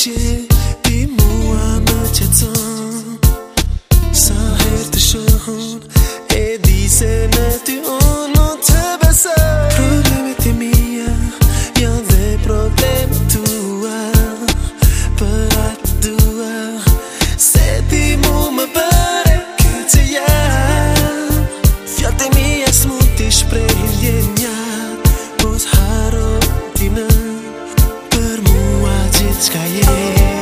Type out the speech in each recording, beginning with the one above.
qeshje mua më qëtëson Sa herë të shohon E di se në ty yeah.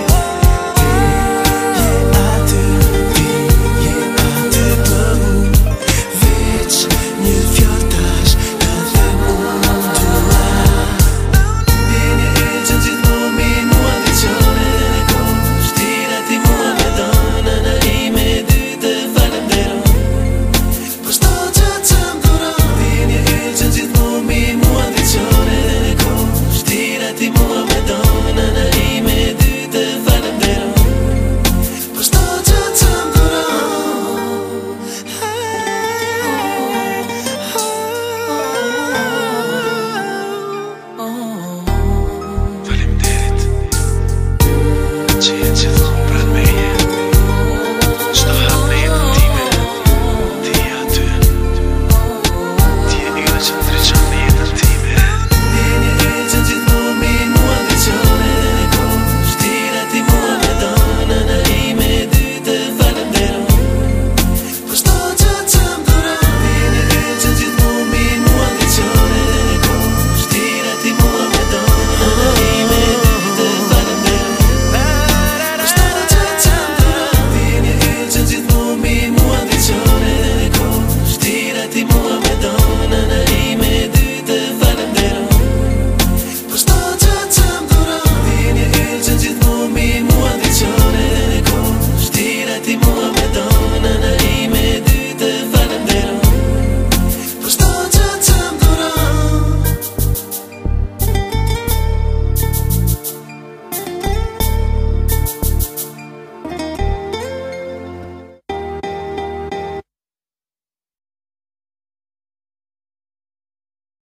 Just